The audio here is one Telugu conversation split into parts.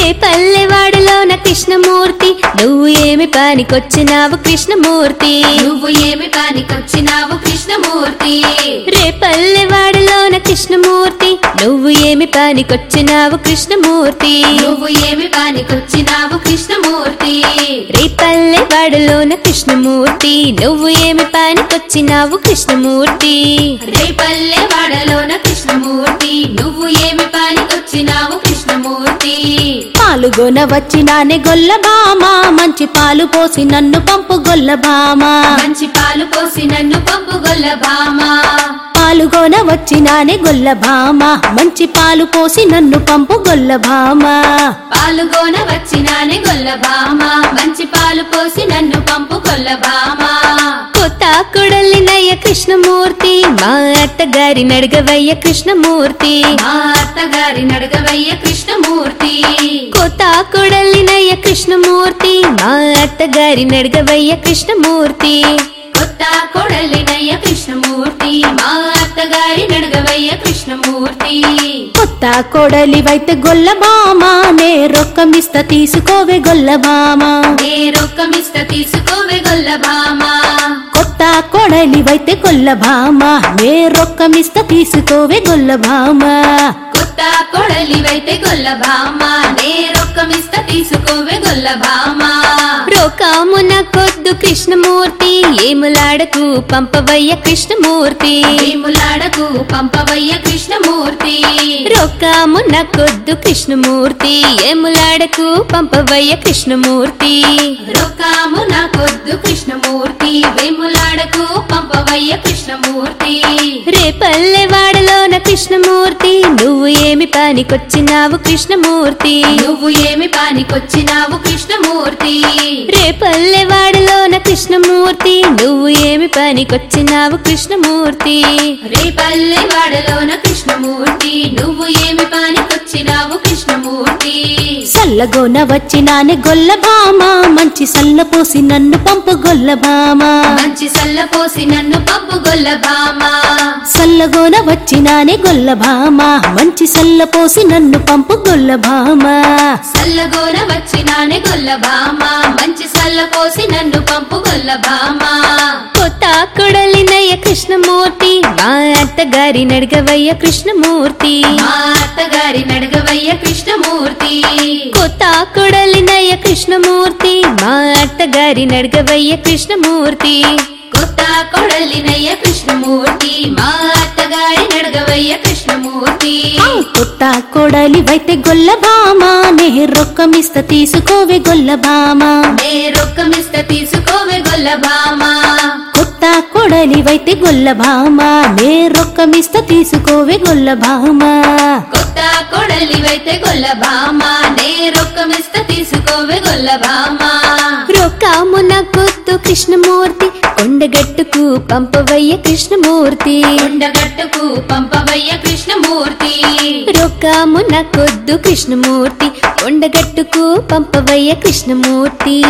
రే పల్లెవాడలోన కృష్ణమూర్తి? నువ్వు ఏమి పనికొచ్చినావు కృష్ణమూర్తి? నువ్వు ఏమి పనికొచ్చినావు కృష్ణమూర్తి? రే పల్లెవాడలోన కృష్ణమూర్తి నువ్వు ఏమి పనికొచ్చినావు కృష్ణమూర్తి? నువ్వు ఏమి పనికొచ్చినావు కృష్ణమూర్తి? రే పల్లెవాడలోన కృష్ణమూర్తి నువ్వు ఏమి పనికొచ్చినావు కృష్ణమూర్తి? రేపల్లె వాడలోన కృష్ణమూర్తి నువ్వు ఏమి పనికొచ్చినావు పాలుగొన వచ్చినానే గొల్లబామ మంచి పాలు పోసి నన్ను పంపు గొల్లబామ మంచి పాలు పోసి నన్ను పంపు గొల్ల భామ పాలుగొన వచ్చినానే గొల్లబామ మంచి పాలు పోసి నన్ను పంపు గొల్లబామ పాలుగోన వచ్చినానే గొల్ల భామ మంచి పాలు పోసి నన్ను పంపు గొల్ల భామ కొత్త కొడలినయ్య కృష్ణమూర్తి మా అత్తగారి నడగవయ్య కృష్ణమూర్తి. మా అత్తగారి నడగవయ్య కృష్ణమూర్తి. కొత్త కొడలినయ్య కృష్ణమూర్తి మా అత్తగారి నడగవయ్య కృష్ణమూర్తి. కొత్త కొడలినయ్య కృష్ణమూర్తి మా అత్తగారి నడగవయ్య కృష్ణమూర్తి. కొత్త కొడలివైతే గొల్లబామ నే రొక్కమిస్త తీసుకోవే గొల్లబామ నే రొక్కమిస్త తీసుకోవే గొల్ల భామ కొత్త కొడలివైతే గొల్లబామ నే రొక్కమిస్త తీసుకోవే గొల్లబామ కొత్త కొడలివైతే గొల్ల భామ. నే రొక్కమిస్త తీసుకోవే గొల్ల భామ. రోకామున కొద్దు కృష్ణమూర్తి ఏములాడకు పంపవయ్య కృష్ణమూర్తి. వేములాడకు పంపవయ్య కృష్ణమూర్తి. రోకామున కొద్దు కృష్ణమూర్తి ఏములాడకు పంపవయ్య కృష్ణమూర్తి. రొక్కాము నా కొద్దు కృష్ణమూర్తి వేములాడకు పంపవయ్య కృష్ణమూర్తి. రే పల్లెవాడలోన కృష్ణమూర్తి నువ్వు ఏమి పనికొచ్చినావు కృష్ణమూర్తి? నువ్వు ఏమి పానికొచ్చినావు కృష్ణమూర్తి? రే పల్లెవాడలోన కృష్ణమూర్తి నువ్వు ఏమి పనికొచ్చినావు కృష్ణమూర్తి? రేపల్లె వాడలోన కృష్ణమూర్తి నువ్వు సల్లగోన వచ్చినానే గొల్లబామ మంచి సల్ల పోసి నన్ను పంపు గొల్లబామ మంచి సల్ల పోసి నన్ను పంపు గొల్ల భామ. సల్లగోన వచ్చినానే గొల్లబామ మంచి సల్ల పోసి నన్ను పంపు గొల్లబామ సల్లగోన వచ్చినానే గొల్ల భామ. మంచి సల్ల పోసి నన్ను పంపు గొల్ల భామ. కొత్త కొడలినయ్య కృష్ణమూర్తి మా అత్తగారి నడగవయ్య కృష్ణమూర్తి. మా అత్తగారి నడగవయ్య కృష్ణమూర్తి. కొత్త కొడలినయ్య కృష్ణమూర్తి మా అత్తగారి నడగవయ్య కృష్ణమూర్తి. కొత్త కొడలినయ్య కృష్ణమూర్తి మా అత్తగారి నడగవయ్య కృష్ణమూర్తి. కొత్త కొడలివైతే గొల్లబామ నే రొక్కమిస్త తీసుకోవే గొల్లబామ నే రొక్కమిస్త తీసుకోవే గొల్ల భామ కొడలివైతే గొల్లబామ నే రొక్కమిస్త తీసుకోవే గొల్లబామ కొత్త కొడలివైతే గొల్ల భామ. నే రొక్కమిస్త తీసుకోవే గొల్ల భామ. రొక్కామున కొద్దు కృష్ణమూర్తి. కొండగట్టుకు పంపవయ్య కృష్ణమూర్తి. కొండగట్టుకు పంపవయ్య కృష్ణమూర్తి. రొక్కామున కొద్దు కృష్ణమూర్తి. కొండగట్టుకు పంపవయ్య కృష్ణమూర్తి.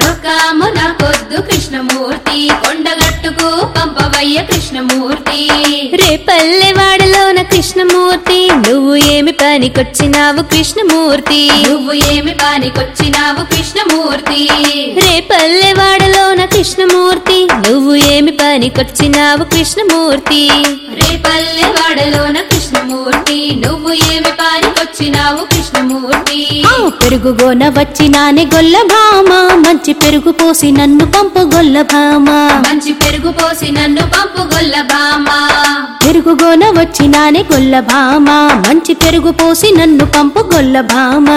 రొక్కాము నా కొద్దు కృష్ణమూర్తి కొండగట్టుకు పంపవయ్య కృష్ణమూర్తి. రే పల్లెవాడలోన కృష్ణమూర్తి నువ్వు ఏమి పనికొచ్చినావు కృష్ణమూర్తి. నువ్వు ఏమి పానికొచ్చినావు కృష్ణమూర్తి. రే పల్లెవాడలోన కృష్ణమూర్తి నువ్వు ఏమి పనికొచ్చినావు కృష్ణమూర్తి. రేపల్లె వాడలోన కృష్ణమూర్తి నువ్వు ఏమి పానికొచ్చినావు కృష్ణమూర్తి. పెరుగుగోన వచ్చినానే గొల్లభామ. మంచి పెరుగు పోసి నన్ను పంపు గొల్లభామ. మంచి పెరుగు పోసి నన్ను పంపు గొల్ల బామ పెరుగుగోన వచ్చినానే గొల్లభామ. మంచి పెరుగు పోసి నన్ను పంపు గొల్లభామ.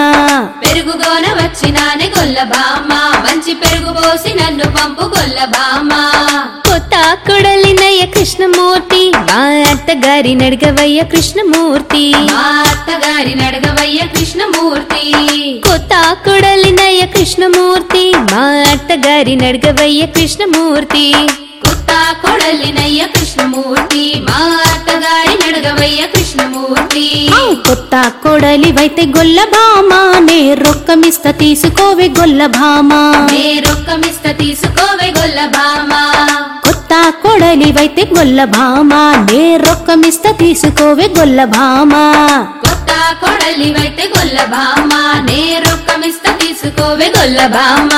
పెరుగుగోన వచ్చినానే గొల్ల బామ మంచి పెరుగు పోసి నన్ను పంపు గొల్ల బామ కొత్త కొడలినయ్య కృష్ణమూర్తి మా అత్తగారి నడగవయ్య కృష్ణమూర్తి. మా అత్తగారి నడగవయ్య కృష్ణమూర్తి. కొత్త కొడలినయ్య కృష్ణమూర్తి మా అత్తగారి నడగవయ్య కృష్ణమూర్తి. కొత్త కొడలినయ్య కృష్ణమూర్తి మా అత్తగారి నడగవయ్య కృష్ణమూర్తి. కొత్త కొడలివైతే గొల్లభామ నే రొక్కమిస్త తీసుకోవే గొల్లభామ. నే రొక్కమిస్త తీసుకోవే గొల్ల బామ కొత్త కొడలివైతే గొల్లభామ నే రొక్కమిస్త తీసుకోవే గొల్లభామ కొత్త కొత్త కొడలివైతే గొల్లబామ నే రొక్కమిస్త తీసుకోవే గొల్లబామ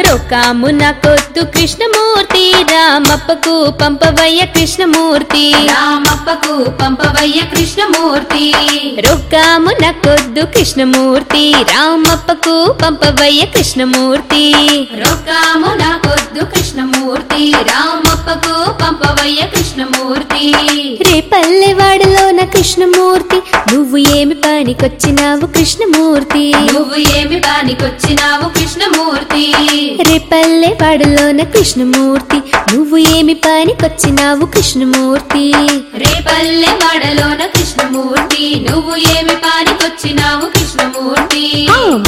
రొక్కాము నాకొద్దు కృష్ణమూర్తి రామప్పకు పంపవయ్య కృష్ణమూర్తి. రామప్పకు పంపవయ్య కృష్ణమూర్తి. రొక్కాము నాకొద్దు కృష్ణమూర్తి రామప్పకు పంపవయ్య కృష్ణమూర్తి. రొక్కాము నాకొద్దు కృష్ణమూర్తి రామప్పకు పంపవయ్య కృష్ణమూర్తి. రేపల్లెవాడలోన కృష్ణమూర్తి నువ్వు ఏమి పనికొచ్చినావు కృష్ణమూర్తి. నువ్వు ఏమి బానికొచ్చినావు కృష్ణమూర్తి. రేపల్లెవాడలోన కృష్ణమూర్తి. నువ్వు ఏమి పనికొచ్చినావు కృష్ణమూర్తి. రేపల్లె వాడలోన కృష్ణమూర్తి. నువ్వు ఏమి పానికొచ్చినావు కృష్ణమూర్తి.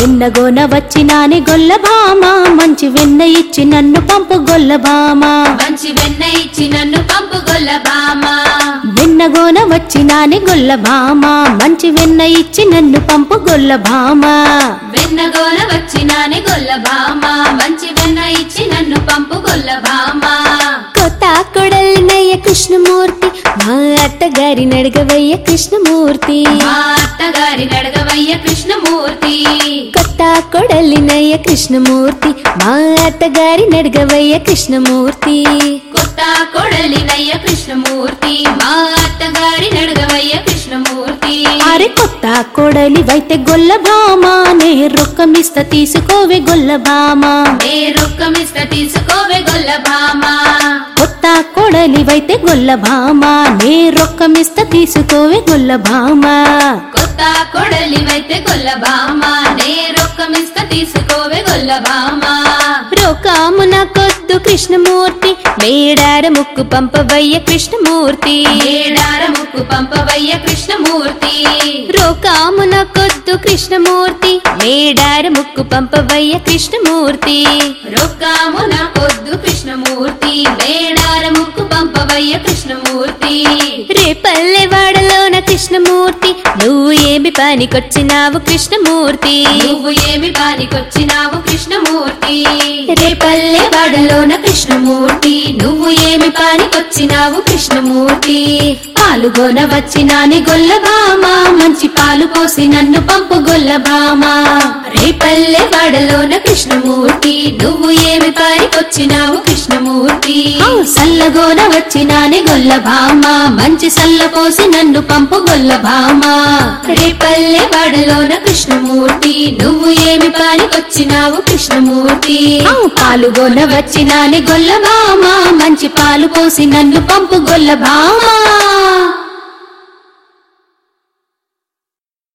వెన్నగోన వచ్చినానే గొల్లభామ. మంచి వెన్న ఇచ్చి నన్ను పంపు గొల్లభామ. మంచి వెన్న ఇచ్చి నన్ను పంపు గొల్లబామ గోన వచ్చినాని గొల్లభామ. మంచి వెన్న ఇచ్చి నన్ను పంపు గొల్లభామ. వెన్నగోల వచ్చినాని గొల్లబామ మంచి వెన్న ఇచ్చి నన్ను పంపు గొల్లబామ కొడలినయ్య కృష్ణమూర్తి మా అత్తగారి నడగవయ్య కృష్ణమూర్తి. మా అత్తగారి నడగవయ్య కృష్ణమూర్తి. కొత్త కొడలినయ్య కృష్ణమూర్తి మా అత్తగారి నడగవయ్య కృష్ణమూర్తి. కొత్త కొడలినయ్య కృష్ణమూర్తి మా అత్తగారి నడగవయ్య కృష్ణమూర్తి. అరే కొత్త కొడలి వైతే గొల్లభామ నే రొక్కమిస్త తీసుకోవే గొల్లభామ. నే రొక్కమిస్త తీసుకోవే గొల్లబామ కొత్త కొడలి వైతే గొల్లభామ నే రొక్కమిస్త తీసుకోవే గొల్లభామ కొత్త కొడలివైతే గొల్లబామ నే రొక్కమిస్త తీసుకోవే గొల్లబామ రోకాము నాకొద్దు కృష్ణమూర్తి మేడార ముక్కు పంపవయ్య కృష్ణమూర్తి. ఏడార ముక్కు పంపవయ్య కృష్ణమూర్తి. రోకాము నాకొద్దు కృష్ణమూర్తి మేడార ముక్కు పంపవయ్య కృష్ణమూర్తి. రొక్కాము నా పొద్దు కృష్ణమూర్తి. మేడార ముక్కు పంపవయ్య కృష్ణమూర్తి. రేపల్లెవాడలోన కృష్ణమూర్తి నువ్వు ఏమి పనికొచ్చినావు కృష్ణమూర్తి. నువ్వు ఏమి పానికొచ్చినావు కృష్ణమూర్తి. రేపల్లె వాడలోన కృష్ణమూర్తి నువ్వు ఏమి పానికొచ్చినావు కృష్ణమూర్తి. పాలుగొన వచ్చినాని గొల్లబామ మంచి పాలు పోసి నన్ను పంపు గొల్లబామ రేపల్లె వాడలోన కృష్ణమూర్తి నువ్వు ఏమి పారికొచ్చినావు కృష్ణమూర్తి? సల్లగోన వచ్చినాని గొల్లబామ మంచి సల్ల పోసి నన్ను పంపు గొల్లబామ రేపల్లె వాడలోన కృష్ణమూర్తి నువ్వు ఏమి పారికొచ్చినావు కృష్ణమూర్తి? పాలుగొన వచ్చినాని గొల్లబామ మంచి పాలు పోసి నన్ను పంపు గొల్లబామ